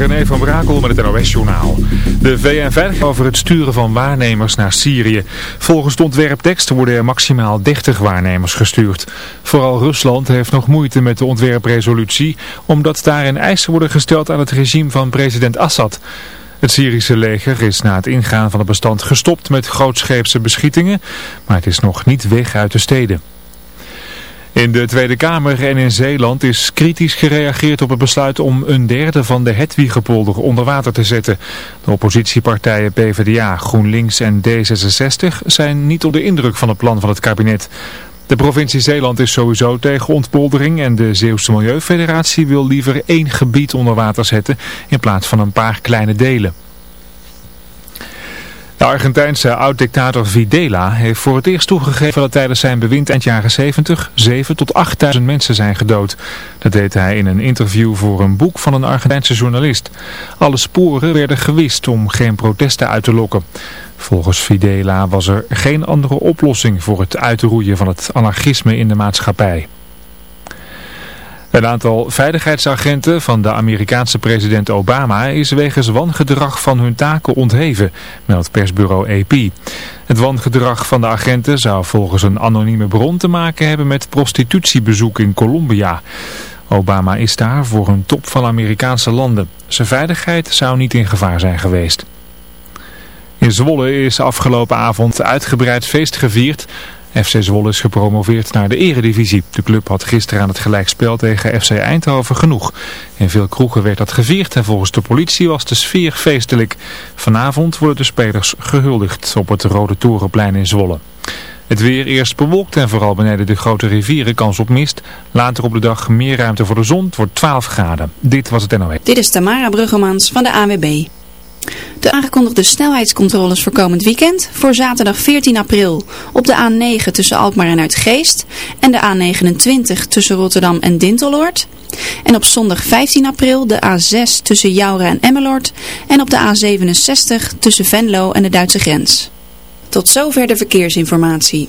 René van Brakel met het NOS-journaal. De VN-veiligheid over het sturen van waarnemers naar Syrië. Volgens de ontwerptekst worden er maximaal 30 waarnemers gestuurd. Vooral Rusland heeft nog moeite met de ontwerpresolutie, omdat daarin eisen worden gesteld aan het regime van president Assad. Het Syrische leger is na het ingaan van het bestand gestopt met grootscheepse beschietingen, maar het is nog niet weg uit de steden. In de Tweede Kamer en in Zeeland is kritisch gereageerd op het besluit om een derde van de Hedwiggepolder onder water te zetten. De oppositiepartijen PvdA, GroenLinks en D66 zijn niet onder de indruk van het plan van het kabinet. De provincie Zeeland is sowieso tegen ontpoldering en de Zeeuwse Milieufederatie wil liever één gebied onder water zetten in plaats van een paar kleine delen. De Argentijnse oud-dictator Videla heeft voor het eerst toegegeven dat tijdens zijn bewind eind jaren 70 7 tot 8000 mensen zijn gedood. Dat deed hij in een interview voor een boek van een Argentijnse journalist. Alle sporen werden gewist om geen protesten uit te lokken. Volgens Videla was er geen andere oplossing voor het uitroeien van het anarchisme in de maatschappij. Een aantal veiligheidsagenten van de Amerikaanse president Obama is wegens wangedrag van hun taken ontheven, meldt persbureau AP. Het wangedrag van de agenten zou volgens een anonieme bron te maken hebben met prostitutiebezoek in Colombia. Obama is daar voor een top van Amerikaanse landen. Zijn veiligheid zou niet in gevaar zijn geweest. In Zwolle is afgelopen avond uitgebreid feest gevierd FC Zwolle is gepromoveerd naar de eredivisie. De club had gisteren aan het gelijkspel tegen FC Eindhoven genoeg. In veel kroegen werd dat gevierd en volgens de politie was de sfeer feestelijk. Vanavond worden de spelers gehuldigd op het Rode Torenplein in Zwolle. Het weer eerst bewolkt en vooral beneden de grote rivieren kans op mist. Later op de dag meer ruimte voor de zon. Het wordt 12 graden. Dit was het NOE. Dit is Tamara Bruggemans van de AWB. De aangekondigde snelheidscontroles voor komend weekend voor zaterdag 14 april op de A9 tussen Alkmaar en Uitgeest en de A29 tussen Rotterdam en Dinteloord. En op zondag 15 april de A6 tussen Joura en Emmeloord en op de A67 tussen Venlo en de Duitse grens. Tot zover de verkeersinformatie.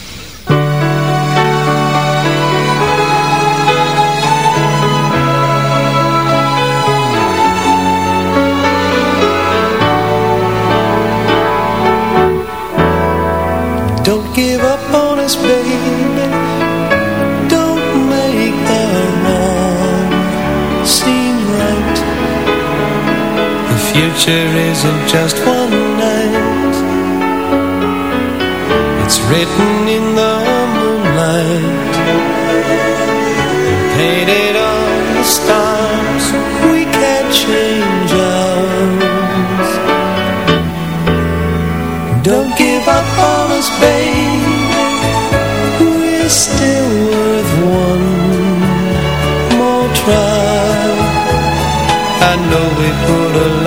Future isn't just one night. It's written in the moonlight. Painted on the stars We can't change ours. Don't give up on us, baby We're still worth one more try. I know we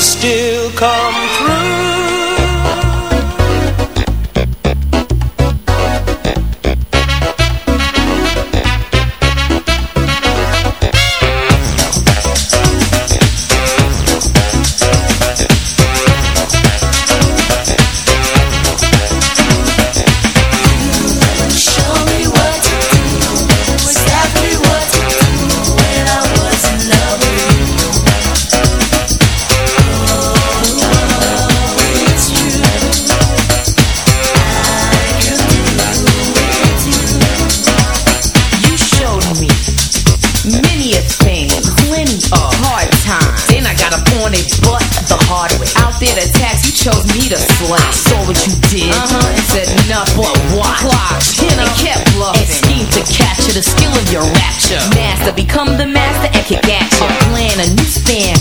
still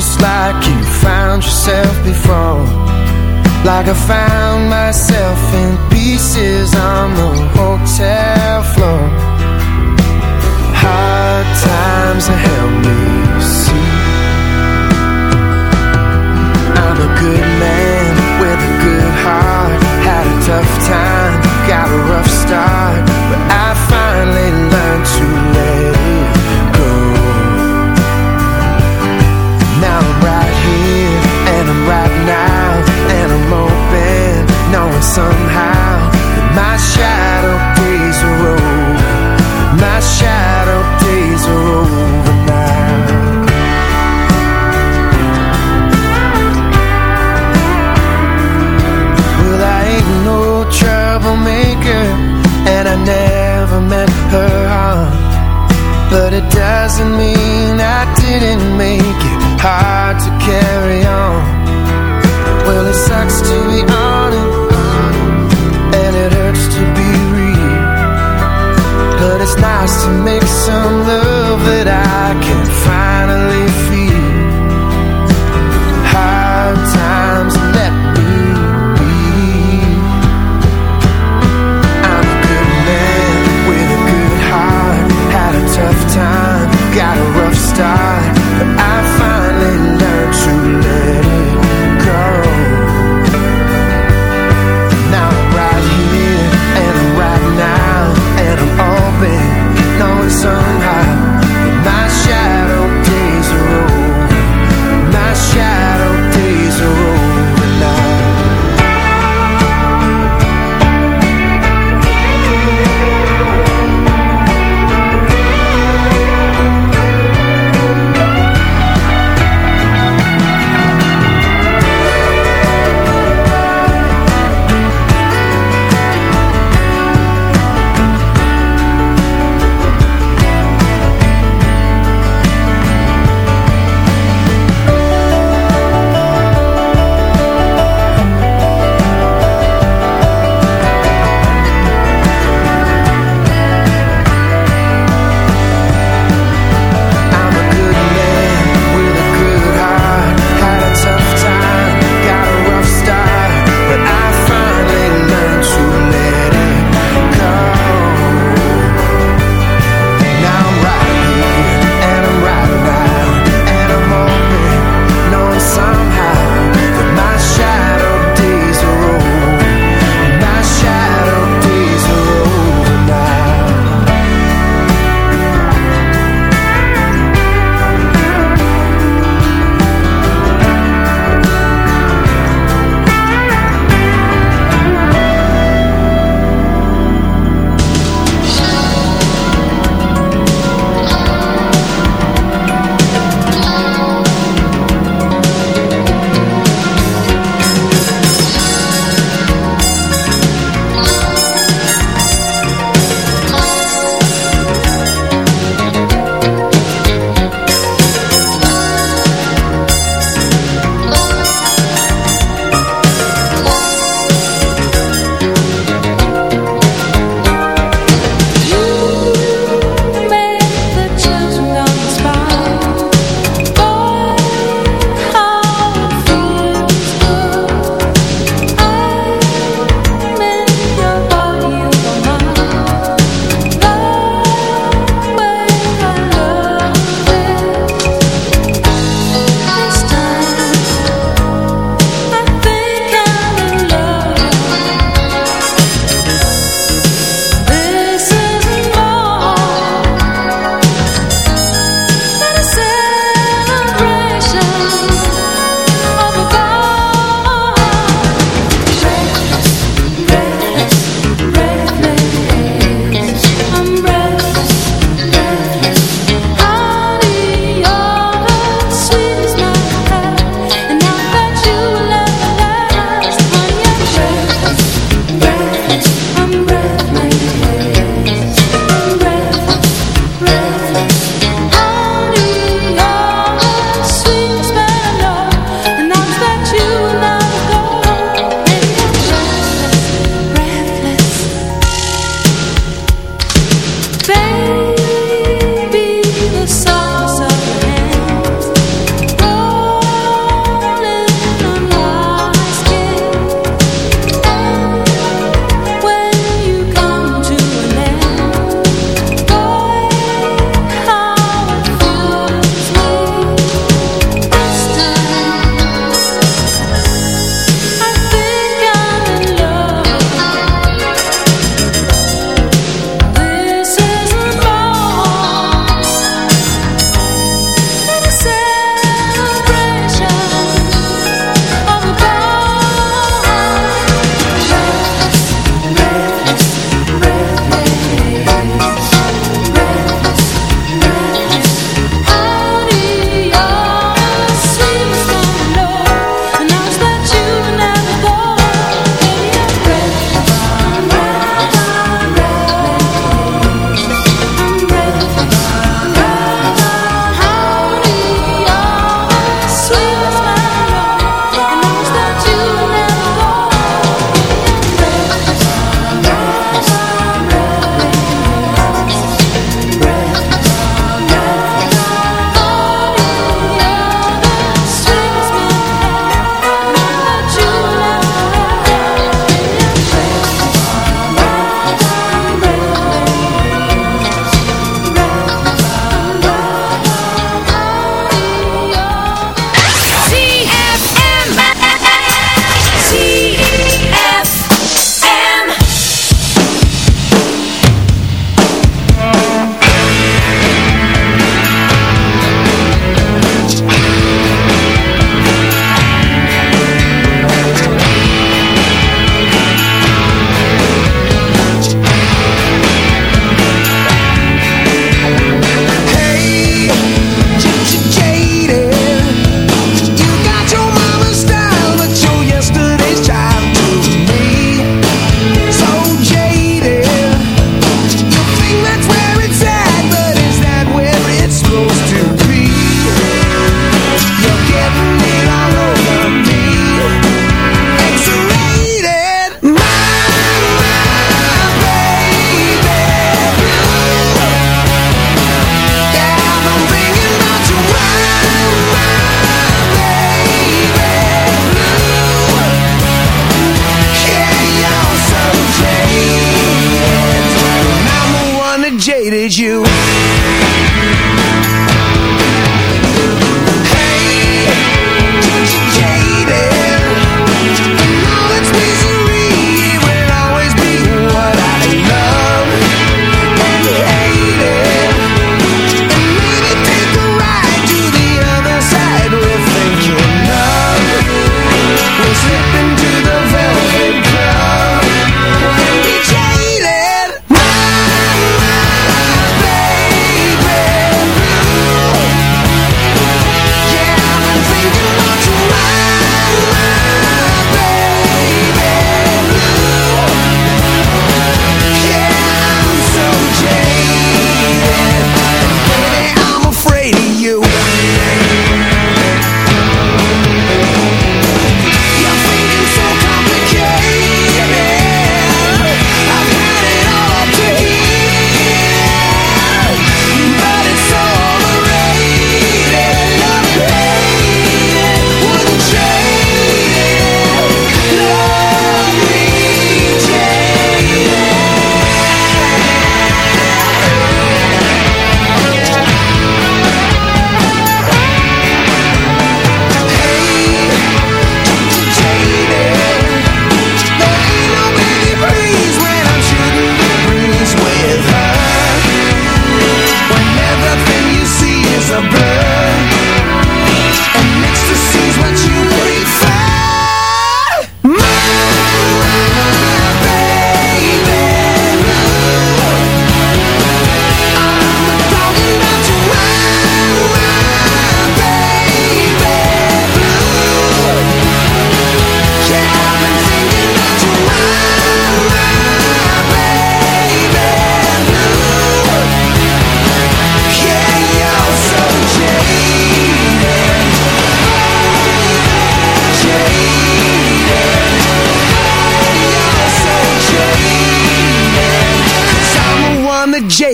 just like you found yourself before. Like I found myself in pieces on the hotel floor. Hard times have helped me see I'm a good some love that I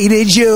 hated you.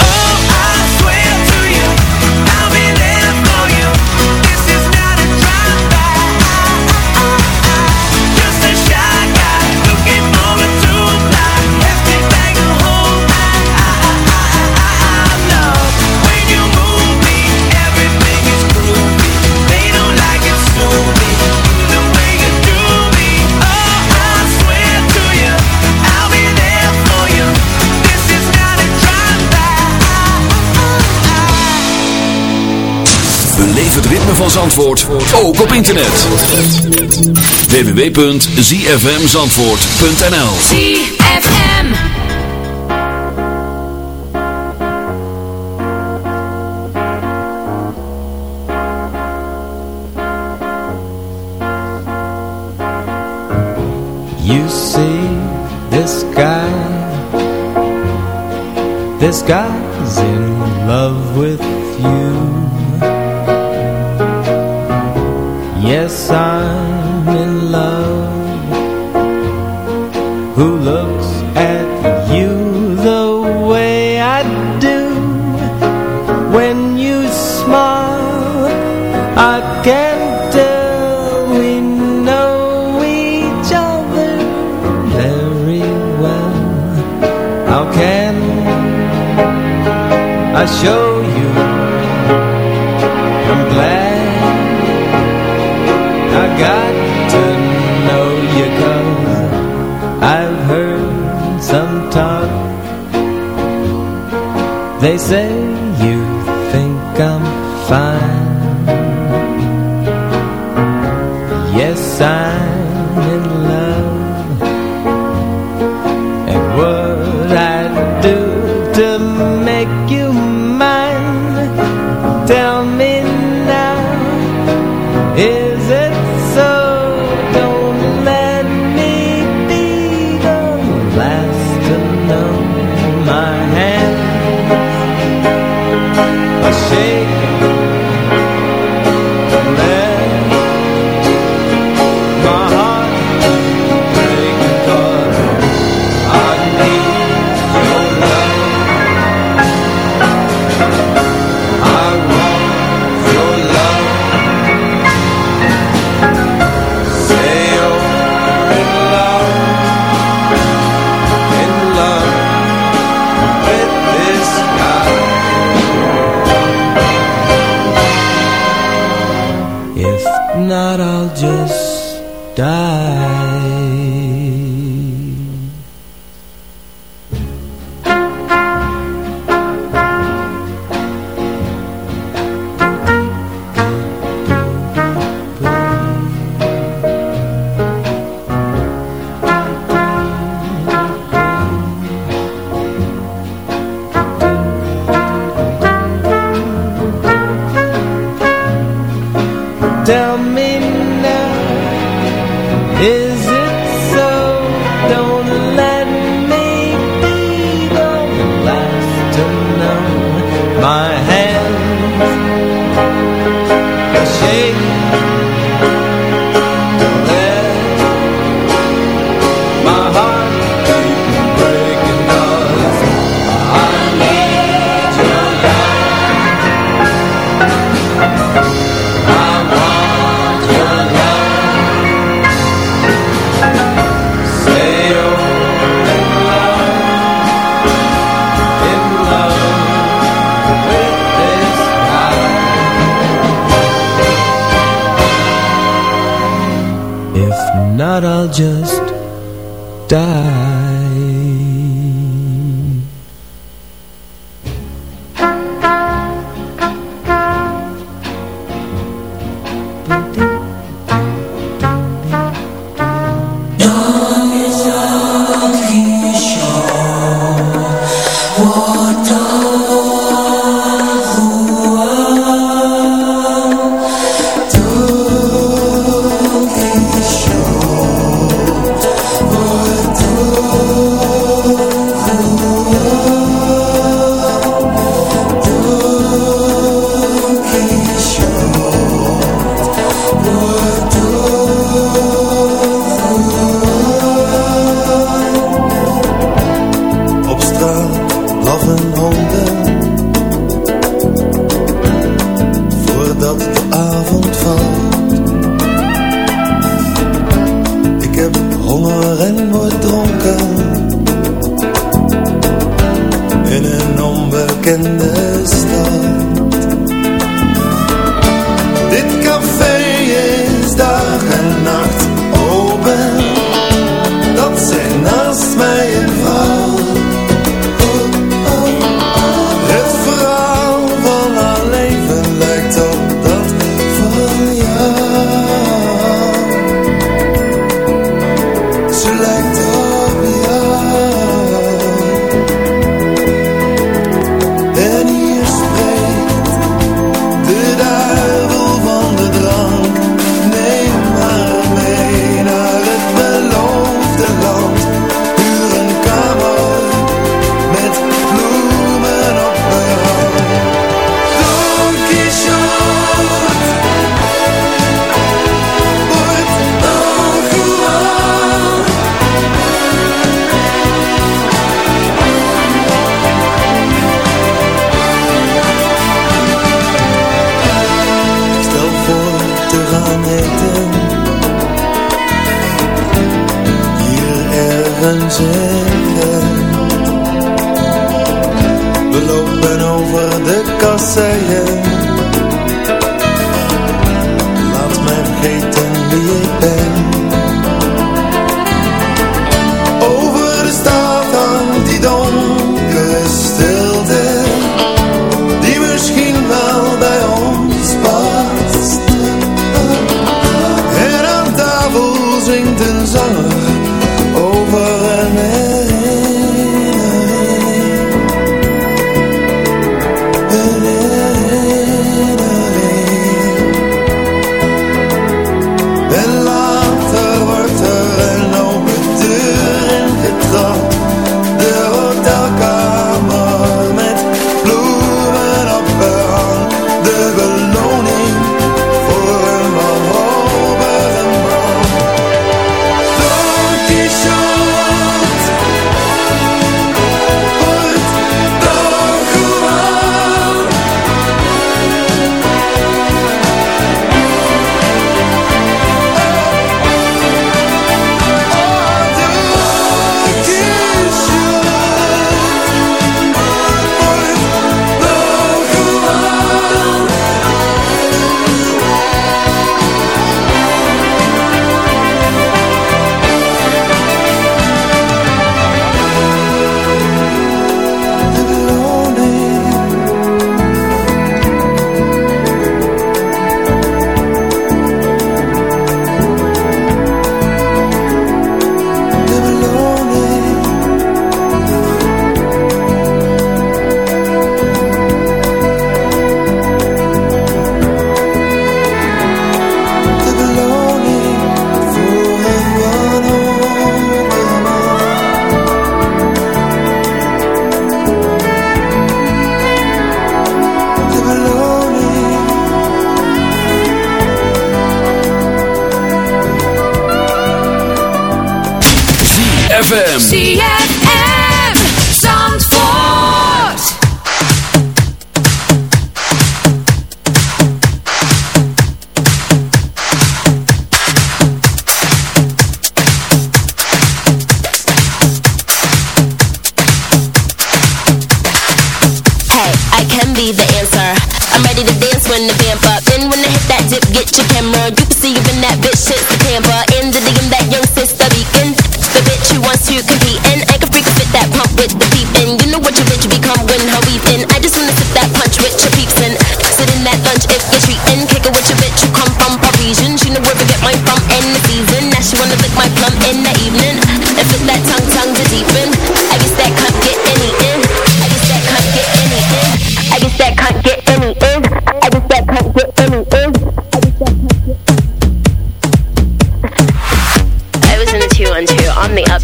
van Zandvoort ook op internet. www.zfmzandvoort.nl ZFM You see this guy This guy's in love with you. Yes, I They say you think I'm fine. Yes, I show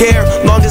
Care.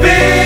It's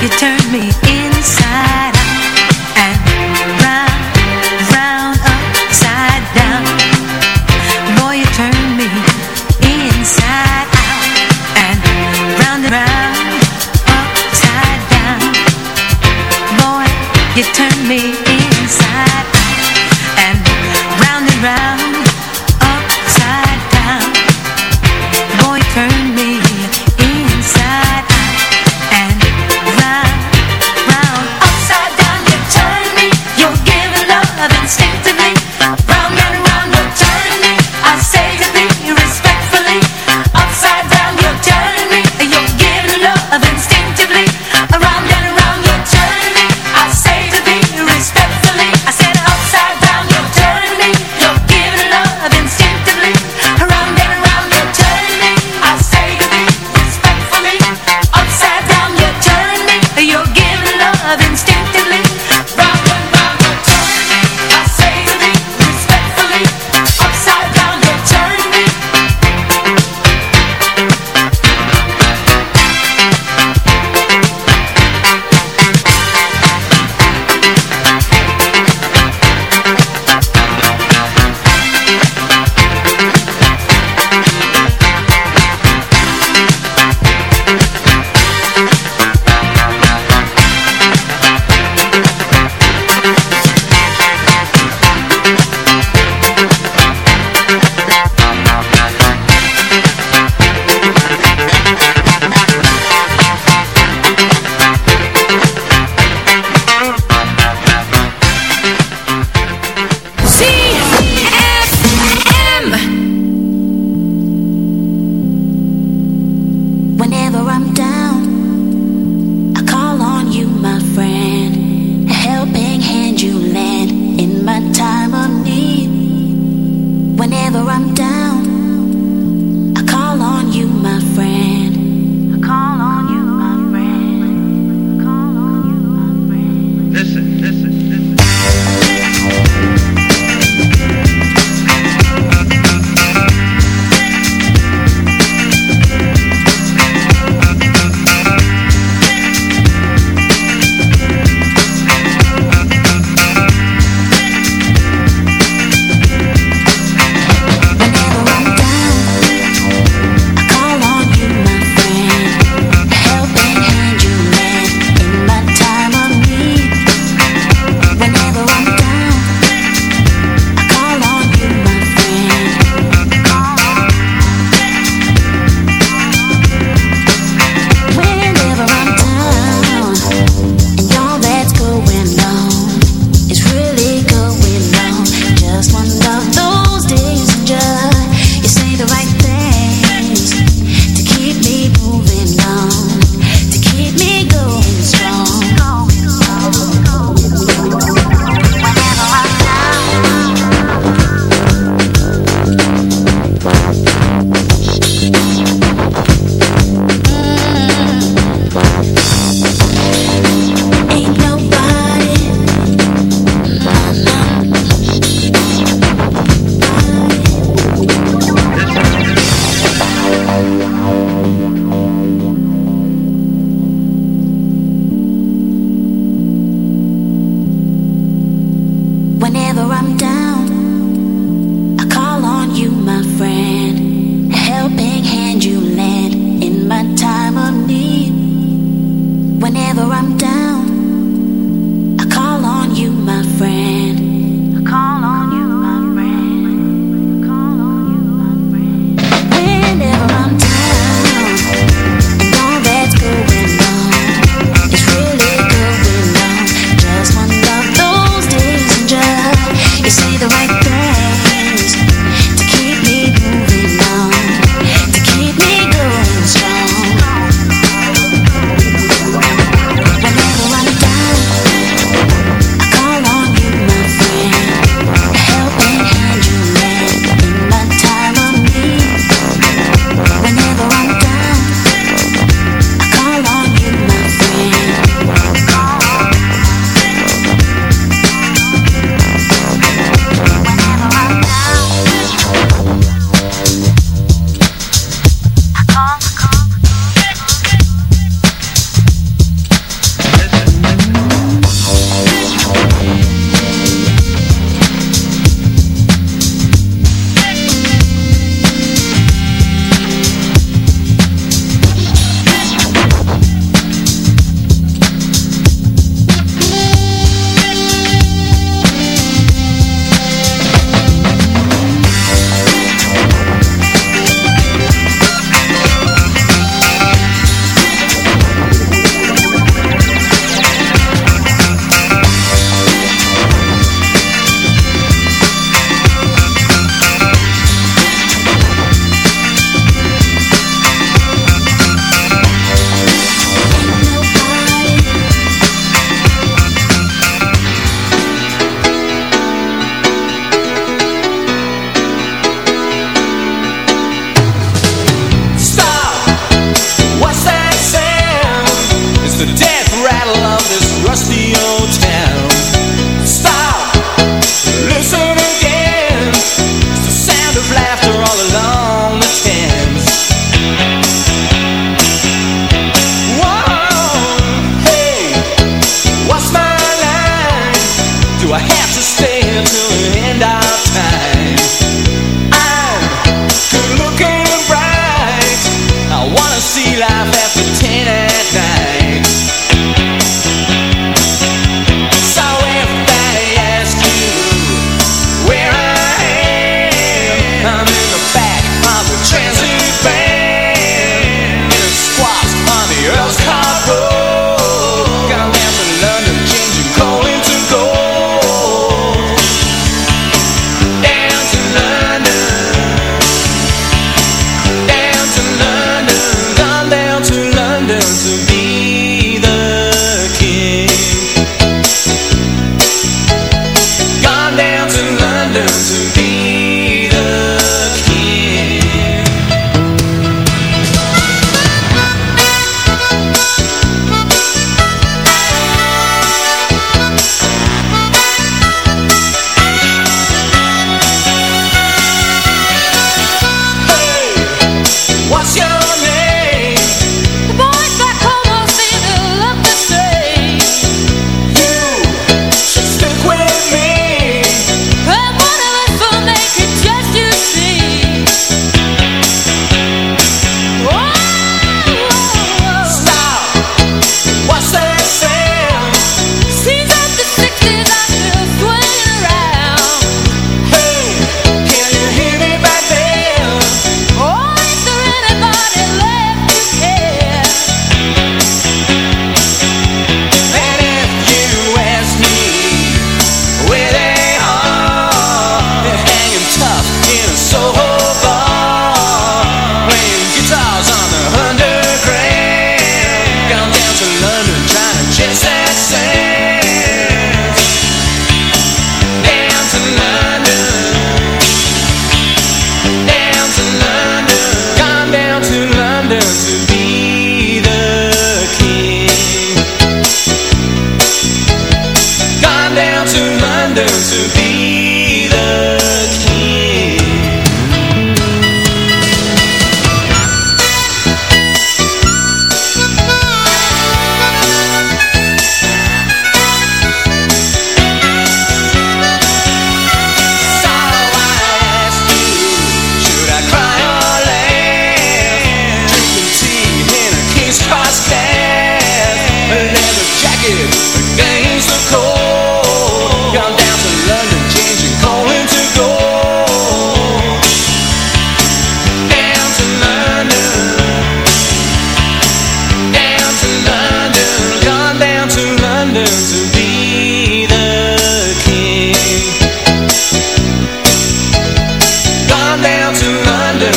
round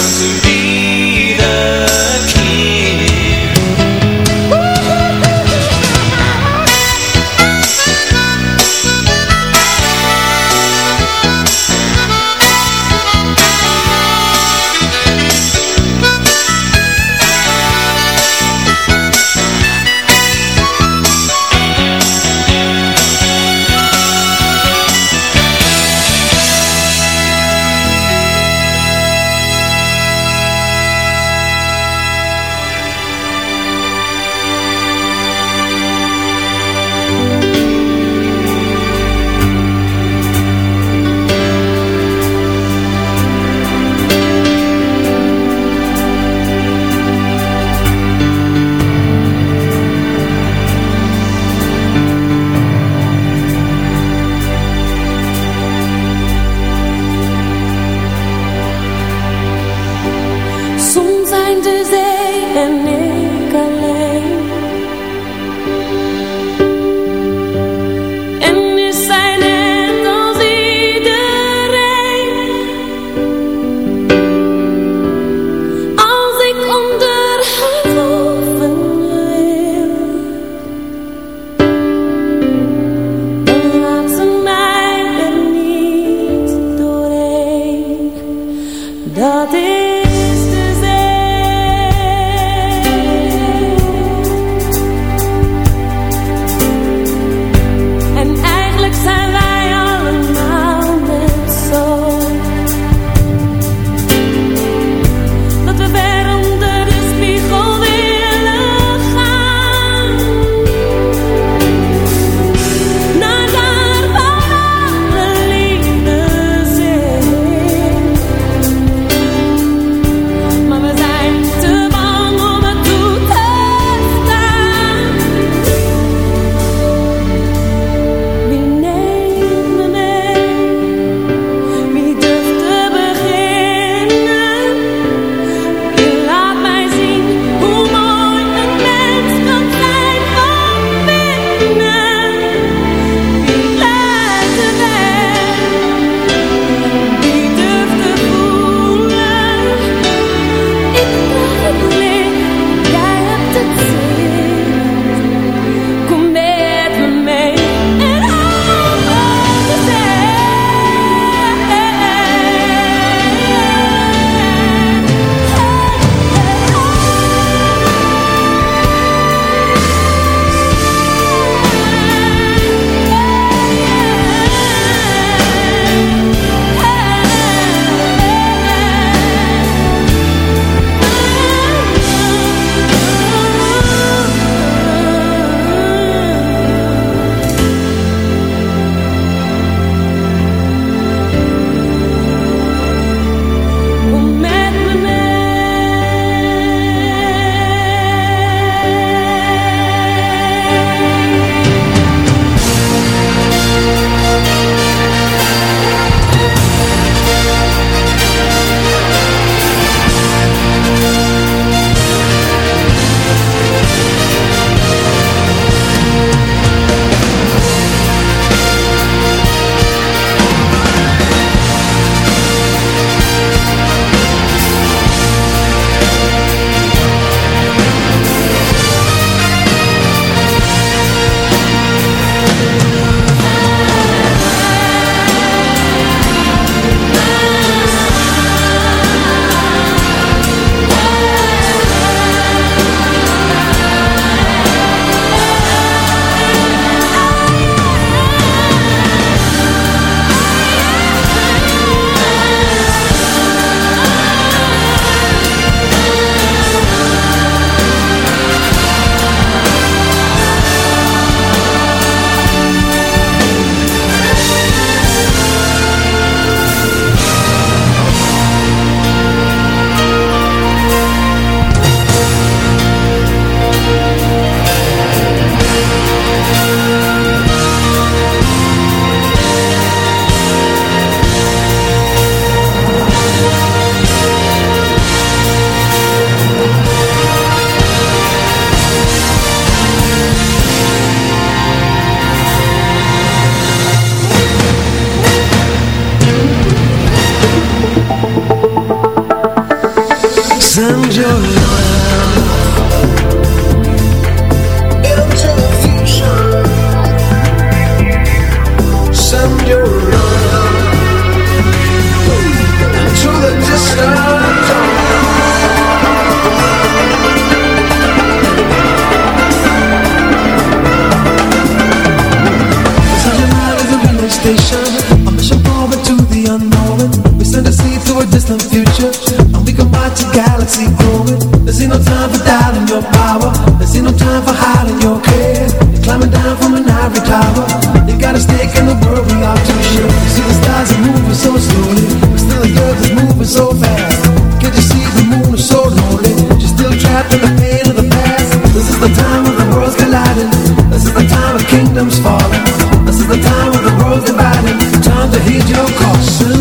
to for your. You're climbing down from an ivory tower. You got a stake in the world we are too sure. See the stars are moving so slowly, but still the earth is moving so fast. Can't you see the moon is so lonely? She's still trapped in the pain of the past. This is the time of the world's colliding. This is the time of kingdoms falling. This is the time of the world's dividing. Time to heed your call.